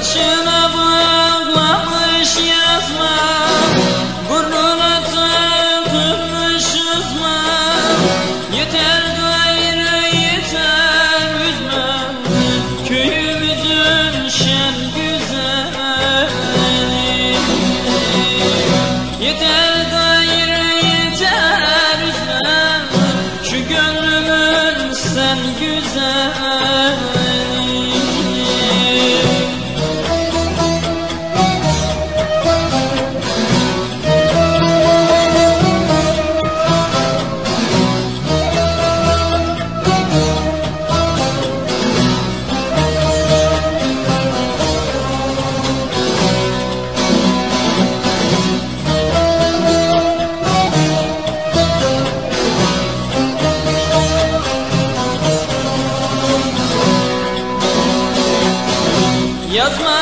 Saçına bakmamış yazma Burnuna takılmış ısma Yeter gayrı yeter üzme. Köyümüzün şen güzeli. Yeter gayrı yeter üzme. Şu gönlümün sen güzel Yazma